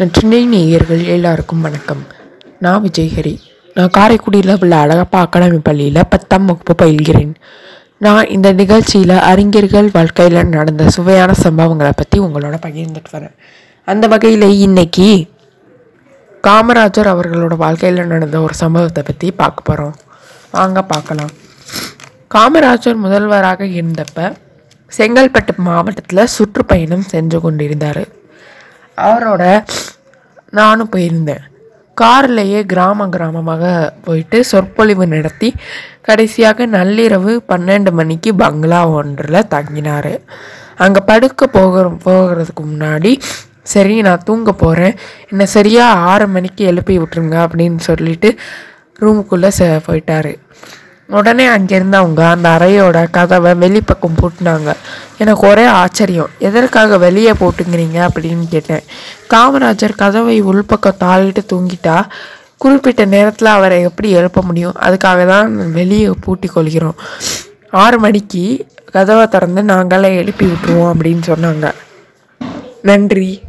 நற்றினை நேயர்கள் எல்லாருக்கும் வணக்கம். நான் விஜய்ஹரி. நான் காரைக்குடியில் உள்ள அழகப்பா அகாடமி பள்ளியில் பத்தாம் வகுப்பு பயில்கிறேன். நான் இந்த நிகழ்ச்சியில் அறிஞர்கள் வாழ்க்கையில் நடந்த சுவையான சம்பவங்களை பற்றி உங்களோட பகிர்ந்துட்டு வரேன். அந்த வகையில் இன்னைக்கு காமராஜர் அவர்களோட வாழ்க்கையில் நடந்த ஒரு சம்பவத்தை பற்றி பார்க்க போகிறோம் வாங்க பார்க்கலாம். காமராஜர் முதல்வராக இருந்தப்ப செங்கல்பட்டு மாவட்டத்தில் சுற்றுப்பயணம் சென்று கொண்டிருந்தார். அவரோட நானும் போயிருந்தேன். கார்லேயே கிராம கிராமமாக போயிட்டு சொற்பொழிவு நடத்தி கடைசியாக நள்ளிரவு பன்னெண்டு மணிக்கு பங்களா ஒன்றில் தங்கினார். அங்கே படுக்க போகிற போகிறதுக்கு முன்னாடி சரி நான் தூங்க போகிறேன் என்னை சரியாக ஆறு மணிக்கு எழுப்பி விட்ருங்க அப்படின்னு சொல்லிட்டு ரூமுக்குள்ளே ச போயிட்டாரு. உடனே அங்கேருந்து அவங்க அந்த அறையோட கதவை வெளிப்பக்கம் பூட்டினாங்க. எனக்கு ஒரே ஆச்சரியம். எதற்காக வெளியே போட்டுங்கிறீங்க அப்படின்னு கேட்டேன். காமராஜர் கதவை உள்பக்கம் தாளிட்டு தூங்கிட்டா குறிப்பிட்ட நேரத்தில் அவரை எப்படி எழுப்ப முடியும்? அதுக்காக தான் வெளியே பூட்டி கொள்கிறோம். ஆறு மணிக்கு கதவை திறந்து நாங்களே எழுப்பி விட்டுருவோம் அப்படின்னு சொன்னாங்க. நன்றி.